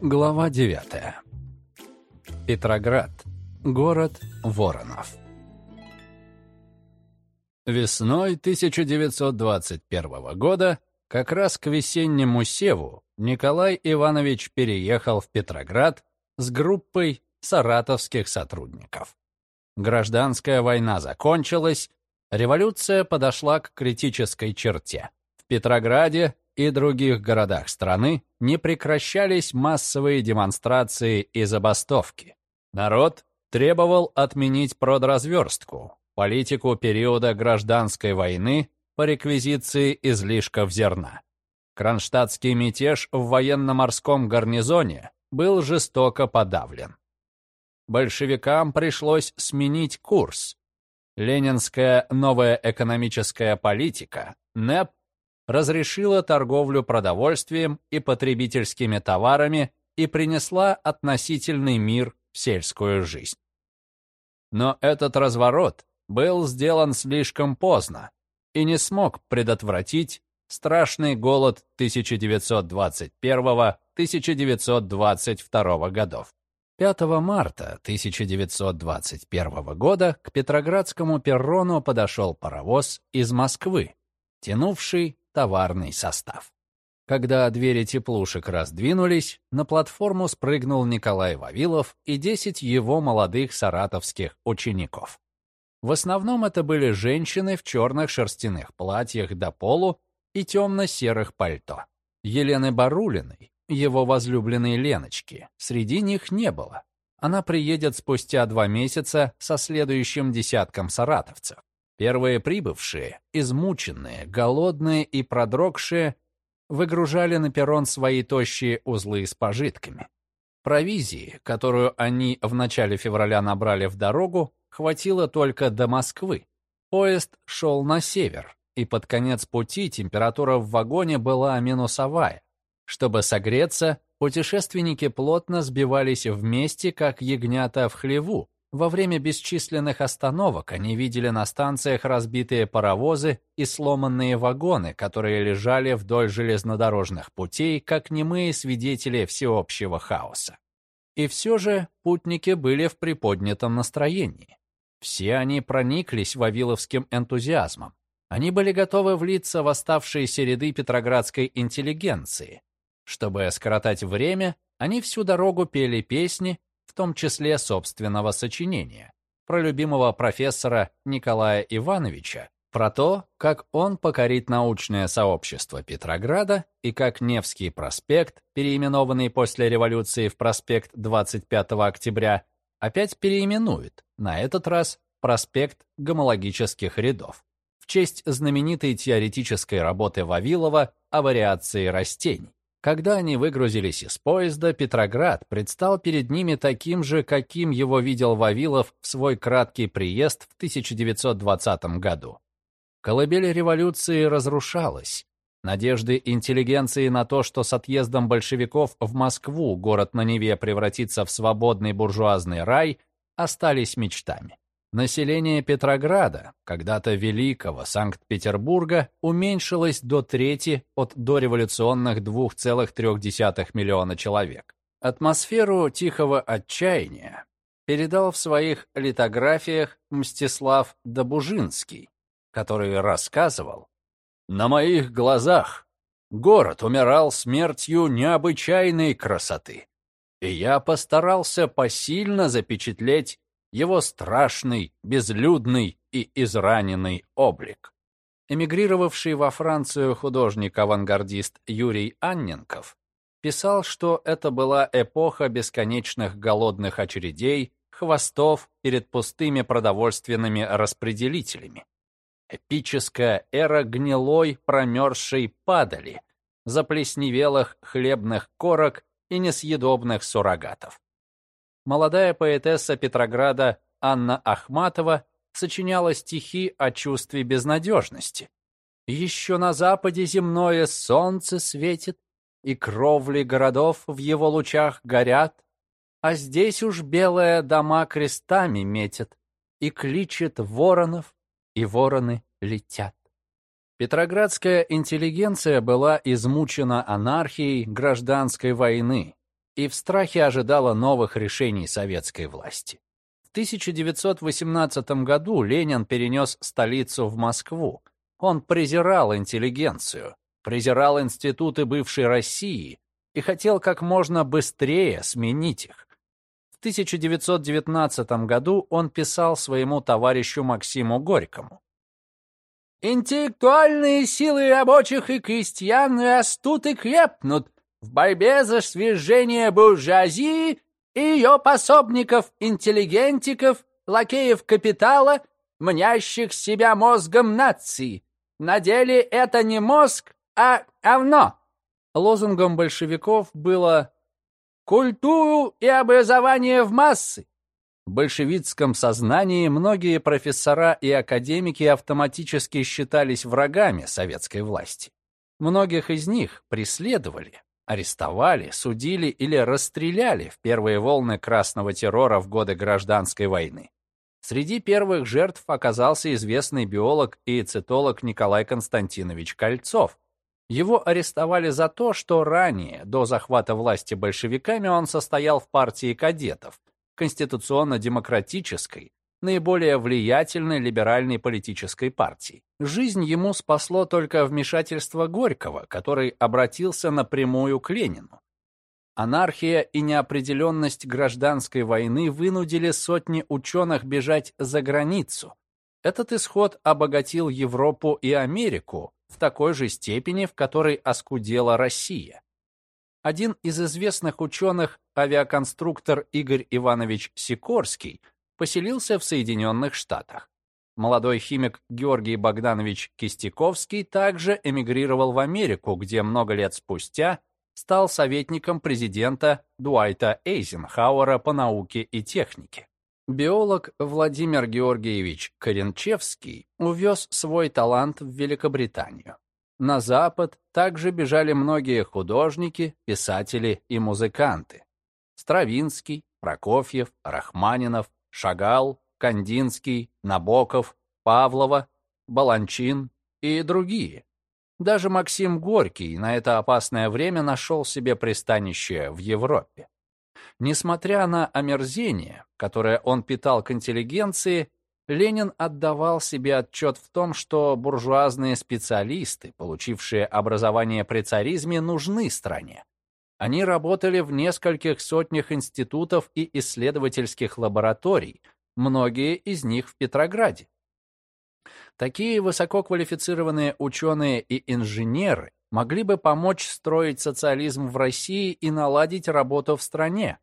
Глава 9. Петроград. Город Воронов. Весной 1921 года, как раз к весеннему севу, Николай Иванович переехал в Петроград с группой саратовских сотрудников. Гражданская война закончилась, революция подошла к критической черте. В Петрограде и других городах страны не прекращались массовые демонстрации и забастовки. Народ требовал отменить продразверстку, политику периода гражданской войны по реквизиции излишков зерна. Кронштадтский мятеж в военно-морском гарнизоне был жестоко подавлен. Большевикам пришлось сменить курс. Ленинская новая экономическая политика, НЭП, разрешила торговлю продовольствием и потребительскими товарами и принесла относительный мир в сельскую жизнь. Но этот разворот был сделан слишком поздно и не смог предотвратить страшный голод 1921-1922 годов. 5 марта 1921 года к Петроградскому перрону подошел паровоз из Москвы, тянувший товарный состав. Когда двери теплушек раздвинулись, на платформу спрыгнул Николай Вавилов и 10 его молодых саратовских учеников. В основном это были женщины в черных шерстяных платьях до полу и темно-серых пальто. Елены Барулиной, его возлюбленной Леночки, среди них не было. Она приедет спустя два месяца со следующим десятком саратовцев. Первые прибывшие, измученные, голодные и продрогшие, выгружали на перрон свои тощие узлы с пожитками. Провизии, которую они в начале февраля набрали в дорогу, хватило только до Москвы. Поезд шел на север, и под конец пути температура в вагоне была минусовая. Чтобы согреться, путешественники плотно сбивались вместе, как ягнята в хлеву, во время бесчисленных остановок они видели на станциях разбитые паровозы и сломанные вагоны, которые лежали вдоль железнодорожных путей, как немые свидетели всеобщего хаоса. И все же путники были в приподнятом настроении. Все они прониклись вавиловским энтузиазмом. Они были готовы влиться в оставшиеся ряды петроградской интеллигенции. Чтобы скоротать время, они всю дорогу пели песни, в том числе собственного сочинения, про любимого профессора Николая Ивановича, про то, как он покорит научное сообщество Петрограда и как Невский проспект, переименованный после революции в проспект 25 октября, опять переименует, на этот раз проспект гомологических рядов, в честь знаменитой теоретической работы Вавилова о вариации растений. Когда они выгрузились из поезда, Петроград предстал перед ними таким же, каким его видел Вавилов в свой краткий приезд в 1920 году. Колыбель революции разрушалась. Надежды интеллигенции на то, что с отъездом большевиков в Москву город на Неве превратится в свободный буржуазный рай, остались мечтами. Население Петрограда, когда-то великого Санкт-Петербурга, уменьшилось до трети от дореволюционных 2,3 миллиона человек. Атмосферу тихого отчаяния передал в своих литографиях Мстислав Добужинский, который рассказывал «На моих глазах город умирал смертью необычайной красоты, и я постарался посильно запечатлеть его страшный, безлюдный и израненный облик. Эмигрировавший во Францию художник-авангардист Юрий Анненков писал, что это была эпоха бесконечных голодных очередей, хвостов перед пустыми продовольственными распределителями. Эпическая эра гнилой промерзшей падали, заплесневелых хлебных корок и несъедобных суррогатов молодая поэтесса Петрограда Анна Ахматова сочиняла стихи о чувстве безнадежности. «Еще на западе земное солнце светит, и кровли городов в его лучах горят, а здесь уж белые дома крестами метят, и кличет воронов, и вороны летят». Петроградская интеллигенция была измучена анархией гражданской войны, и в страхе ожидала новых решений советской власти. В 1918 году Ленин перенес столицу в Москву. Он презирал интеллигенцию, презирал институты бывшей России и хотел как можно быстрее сменить их. В 1919 году он писал своему товарищу Максиму Горькому. «Интеллектуальные силы рабочих и крестьян растут и крепнут в борьбе за свержение буржуазии и ее пособников-интеллигентиков, лакеев капитала, мнящих себя мозгом нации. На деле это не мозг, а говно». Лозунгом большевиков было «Культуру и образование в массы». В большевистском сознании многие профессора и академики автоматически считались врагами советской власти. Многих из них преследовали, арестовали, судили или расстреляли в первые волны красного террора в годы гражданской войны. Среди первых жертв оказался известный биолог и цитолог Николай Константинович Кольцов, его арестовали за то, что ранее, до захвата власти большевиками, он состоял в партии кадетов, конституционно-демократической, наиболее влиятельной либеральной политической партии. Жизнь ему спасло только вмешательство Горького, который обратился напрямую к Ленину. Анархия и неопределенность гражданской войны вынудили сотни ученых бежать за границу. Этот исход обогатил Европу и Америку, в такой же степени, в которой оскудела Россия. Один из известных ученых, авиаконструктор Игорь Иванович Сикорский, поселился в Соединенных Штатах. Молодой химик Георгий Богданович Кистяковский также эмигрировал в Америку, где много лет спустя стал советником президента Дуайта Эйзенхауэра по науке и технике. Биолог Владимир Георгиевич Коренчевский увез свой талант в Великобританию. На Запад также бежали многие художники, писатели и музыканты. Стравинский, Прокофьев, Рахманинов, Шагал, Кандинский, Набоков, Павлова, Баланчин и другие. Даже Максим Горький на это опасное время нашел себе пристанище в Европе. Несмотря на омерзение, которое он питал к интеллигенции, Ленин отдавал себе отчет в том, что буржуазные специалисты, получившие образование при царизме, нужны стране. Они работали в нескольких сотнях институтов и исследовательских лабораторий, многие из них в Петрограде. Такие высококвалифицированные ученые и инженеры могли бы помочь строить социализм в России и наладить работу в стране,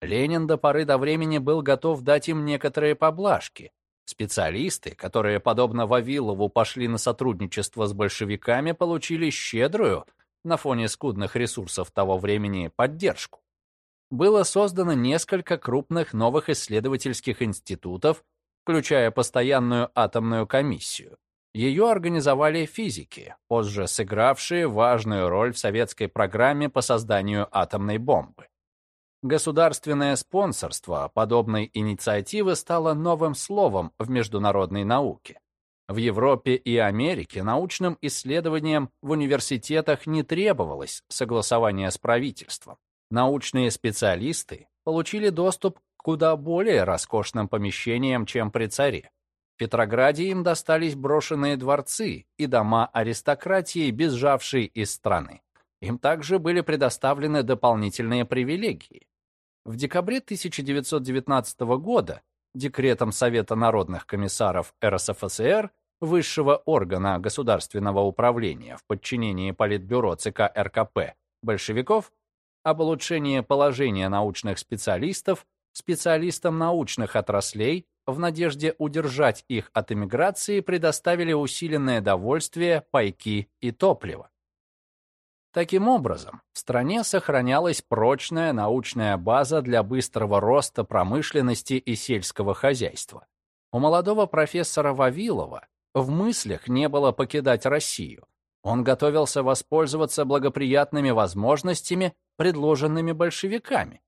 Ленин до поры до времени был готов дать им некоторые поблажки. Специалисты, которые, подобно Вавилову, пошли на сотрудничество с большевиками, получили щедрую, на фоне скудных ресурсов того времени, поддержку. Было создано несколько крупных новых исследовательских институтов, включая постоянную атомную комиссию. Ее организовали физики, позже сыгравшие важную роль в советской программе по созданию атомной бомбы. Государственное спонсорство подобной инициативы стало новым словом в международной науке. В Европе и Америке научным исследованиям в университетах не требовалось согласования с правительством. Научные специалисты получили доступ к куда более роскошным помещениям, чем при царе. В Петрограде им достались брошенные дворцы и дома аристократии, безжавшей из страны. Им также были предоставлены дополнительные привилегии. В декабре 1919 года декретом Совета народных комиссаров РСФСР, высшего органа государственного управления в подчинении Политбюро ЦК РКП большевиков, об улучшении положения научных специалистов специалистам научных отраслей в надежде удержать их от эмиграции предоставили усиленное довольствие, пайки и топливо. Таким образом, в стране сохранялась прочная научная база для быстрого роста промышленности и сельского хозяйства. У молодого профессора Вавилова в мыслях не было покидать Россию. Он готовился воспользоваться благоприятными возможностями, предложенными большевиками.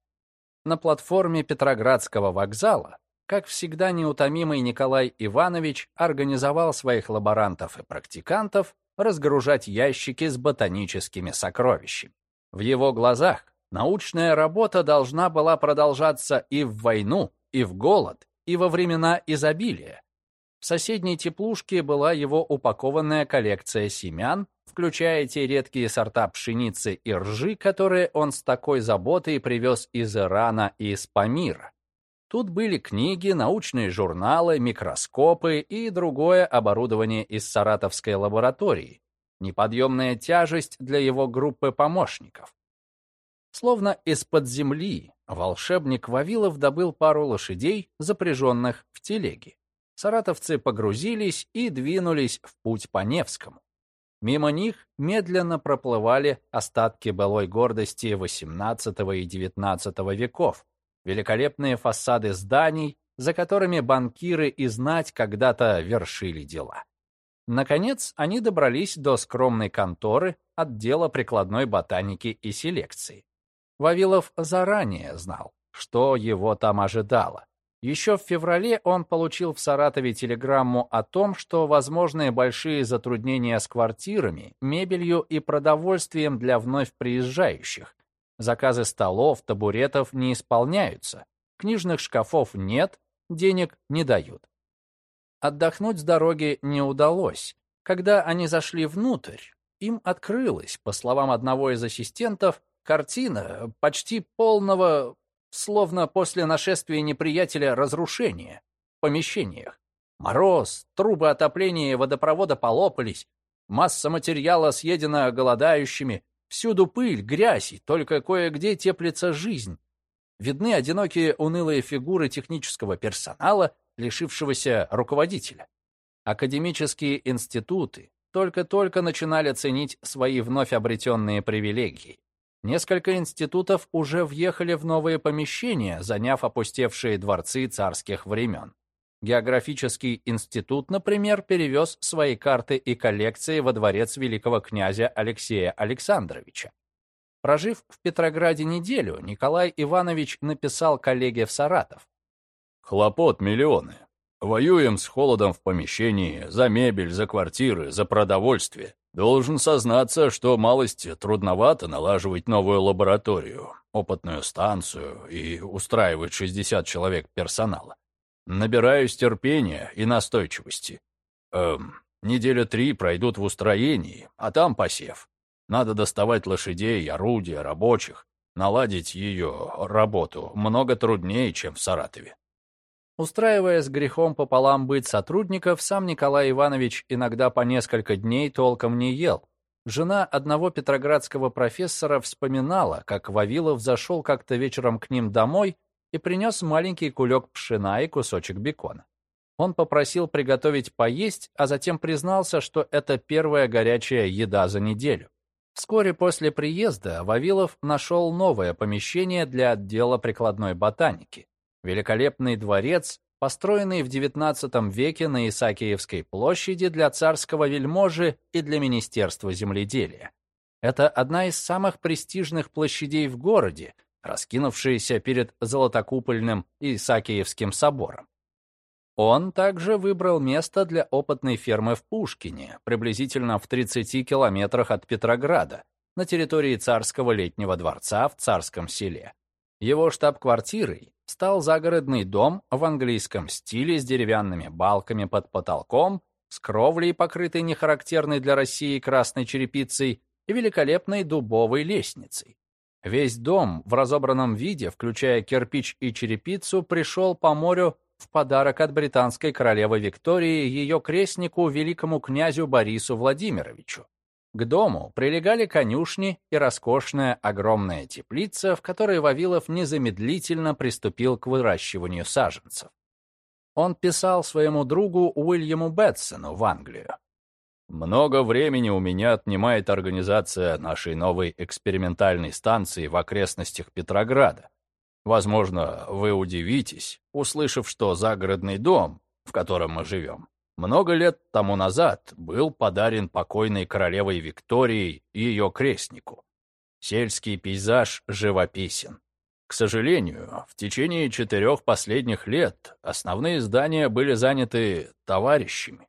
На платформе Петроградского вокзала, как всегда неутомимый Николай Иванович организовал своих лаборантов и практикантов разгружать ящики с ботаническими сокровищами. В его глазах Научная работа должна была продолжаться и в войну, и в голод, и во времена изобилия. В соседней теплушке была его упакованная коллекция семян, включая те редкие сорта пшеницы и ржи, которые он с такой заботой привез из Ирана и из Памира. Тут были книги, научные журналы, микроскопы и другое оборудование из саратовской лаборатории, неподъемная тяжесть для его группы помощников. Словно из-под земли волшебник Вавилов добыл пару лошадей, запряженных в телеги. Саратовцы погрузились и двинулись в путь по Невскому. Мимо них медленно проплывали остатки былой гордости XVIII и XIX веков, великолепные фасады зданий, за которыми банкиры и знать когда-то вершили дела. Наконец, они добрались до скромной конторы отдела прикладной ботаники и селекции. Вавилов заранее знал, что его там ожидало. Еще в феврале он получил в Саратове телеграмму о том, что возможны большие затруднения с квартирами, мебелью и продовольствием для вновь приезжающих. Заказы столов, табуретов не исполняются, книжных шкафов нет, денег не дают. Отдохнуть с дороги не удалось. Когда они зашли внутрь, им открылась, по словам одного из ассистентов, картина почти полного словно после нашествия неприятеля разрушения в помещениях. Мороз, трубы отопления и водопровода полопались, масса материала съедена голодающими, всюду пыль, грязь, и только кое-где теплится жизнь. Видны одинокие унылые фигуры технического персонала, лишившегося руководителя. Академические институты только-только начинали ценить свои вновь обретенные привилегии. Несколько институтов уже въехали в новые помещения, заняв опустевшие дворцы царских времен. Географический институт, например, перевез свои карты и коллекции во дворец великого князя Алексея Александровича. Прожив в Петрограде неделю, Николай Иванович написал коллеге в Саратов. «Хлопот миллионы. Воюем с холодом в помещении, за мебель, за квартиры, за продовольствие. Должен сознаться, что малость трудновато налаживать новую лабораторию, опытную станцию и устраивать 60 человек персонала. Набираюсь терпения и настойчивости. Эм, неделя три пройдут в устроении, а там посев. Надо доставать лошадей, орудия, рабочих. Наладить ее работу много труднее, чем в Саратове. Устраивая с грехом пополам быть сотрудников, сам Николай Иванович иногда по несколько дней толком не ел. Жена одного петроградского профессора вспоминала, как Вавилов зашел как-то вечером к ним домой и принес маленький кулек пшена и кусочек бекона. Он попросил приготовить поесть, а затем признался, что это первая горячая еда за неделю. Вскоре после приезда Вавилов нашел новое помещение для отдела прикладной ботаники. Великолепный дворец, построенный в XIX веке на Исаакиевской площади для царского вельможи и для Министерства земледелия. Это одна из самых престижных площадей в городе, раскинувшаяся перед Золотокупольным Исаакиевским собором. Он также выбрал место для опытной фермы в Пушкине, приблизительно в 30 километрах от Петрограда, на территории царского летнего дворца в Царском селе. Его штаб-квартирой стал загородный дом в английском стиле с деревянными балками под потолком, с кровлей, покрытой нехарактерной для России красной черепицей и великолепной дубовой лестницей. Весь дом в разобранном виде, включая кирпич и черепицу, пришел по морю в подарок от британской королевы Виктории ее крестнику великому князю Борису Владимировичу. К дому прилегали конюшни и роскошная огромная теплица, в которой Вавилов незамедлительно приступил к выращиванию саженцев. Он писал своему другу Уильяму Бетсону в Англию. «Много времени у меня отнимает организация нашей новой экспериментальной станции в окрестностях Петрограда. Возможно, вы удивитесь, услышав, что загородный дом, в котором мы живем, много лет тому назад был подарен покойной королевой Викторией ее крестнику. Сельский пейзаж живописен. К сожалению, в течение четырех последних лет основные здания были заняты товарищами.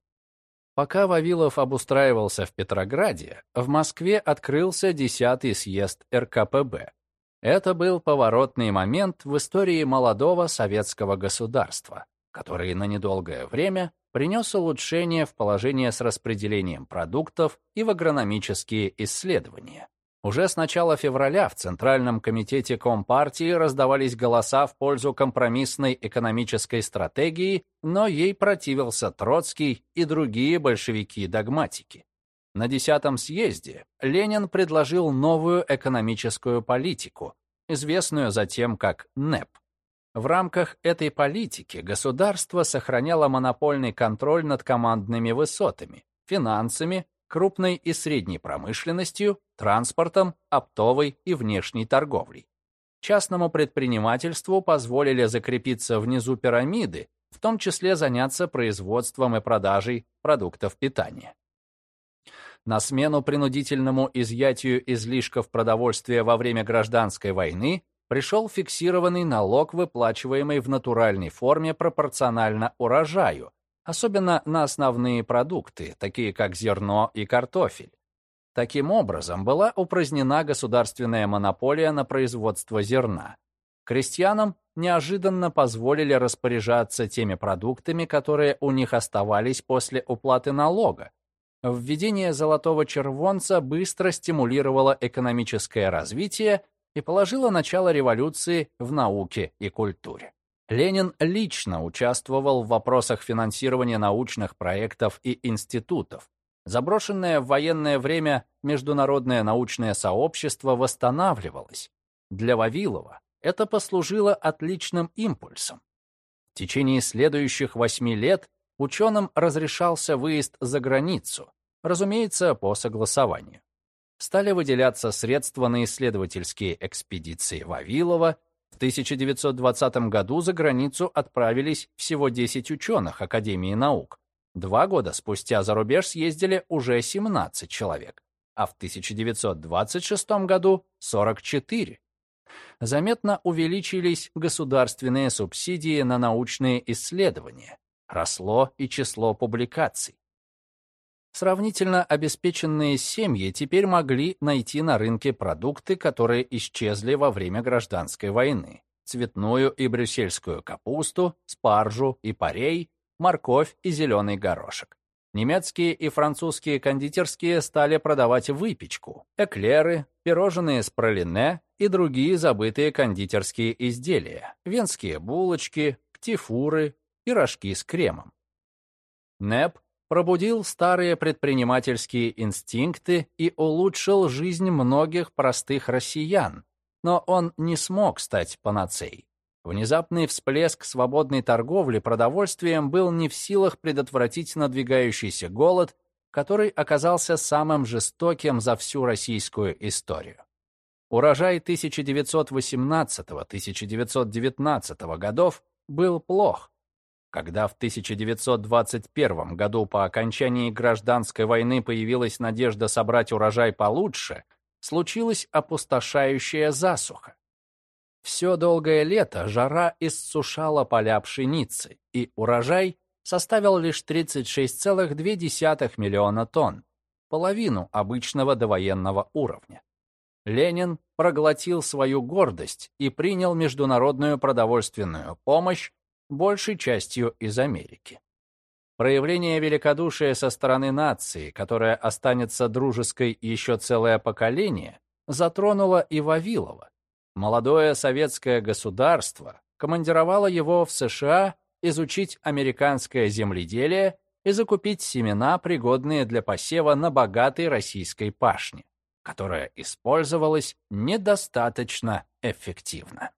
Пока Вавилов обустраивался в Петрограде, в Москве открылся 10-й съезд РКПБ. Это был поворотный момент в истории молодого советского государства, который на недолгое время принес улучшение в положение с распределением продуктов и в агрономические исследования. Уже с начала февраля в Центральном комитете Компартии раздавались голоса в пользу компромиссной экономической стратегии, но ей противился Троцкий и другие большевики-догматики. На 10 съезде Ленин предложил новую экономическую политику, известную затем как НЭП. В рамках этой политики государство сохраняло монопольный контроль над командными высотами, финансами, крупной и средней промышленностью, транспортом, оптовой и внешней торговлей. Частному предпринимательству позволили закрепиться внизу пирамиды, в том числе заняться производством и продажей продуктов питания. На смену принудительному изъятию излишков продовольствия во время гражданской войны пришел фиксированный налог, выплачиваемый в натуральной форме пропорционально урожаю, особенно на основные продукты, такие как зерно и картофель. Таким образом, была упразднена государственная монополия на производство зерна. Крестьянам неожиданно позволили распоряжаться теми продуктами, которые у них оставались после уплаты налога. Введение золотого червонца быстро стимулировало экономическое развитие и положило начало революции в науке и культуре. Ленин лично участвовал в вопросах финансирования научных проектов и институтов. Заброшенное в военное время международное научное сообщество восстанавливалось. Для Вавилова это послужило отличным импульсом. В течение следующих восьми лет ученым разрешался выезд за границу, разумеется, по согласованию. Стали выделяться средства на исследовательские экспедиции Вавилова, в 1920 году за границу отправились всего 10 ученых Академии наук. Два года спустя за рубеж съездили уже 17 человек, а в 1926 году 44. Заметно увеличились государственные субсидии на научные исследования. Росло и число публикаций. Сравнительно обеспеченные семьи теперь могли найти на рынке продукты, которые исчезли во время гражданской войны. Цветную и брюссельскую капусту, спаржу и парей, морковь и зеленый горошек. Немецкие и французские кондитерские стали продавать выпечку, эклеры, пирожные с пролине и другие забытые кондитерские изделия, венские булочки, птифуры, пирожки с кремом. НЭП пробудил старые предпринимательские инстинкты и улучшил жизнь многих простых россиян, но он не смог стать панацеей. Внезапный всплеск свободной торговли продовольствием был не в силах предотвратить надвигающийся голод, который оказался самым жестоким за всю российскую историю. Урожай 1918-1919 годов был плох, когда в 1921 году по окончании гражданской войны появилась надежда собрать урожай получше, случилась опустошающая засуха. Все долгое лето жара иссушала поля пшеницы, и урожай составил лишь 36,2 миллиона тонн, половину обычного довоенного уровня. Ленин проглотил свою гордость и принял международную продовольственную помощь большей частью из Америки. Проявление великодушия со стороны нации, которая останется дружеской еще целое поколение, затронуло и Вавилова. Молодое советское государство командировало его в США изучить американское земледелие и закупить семена, пригодные для посева на богатой российской пашне, которая использовалась недостаточно эффективно.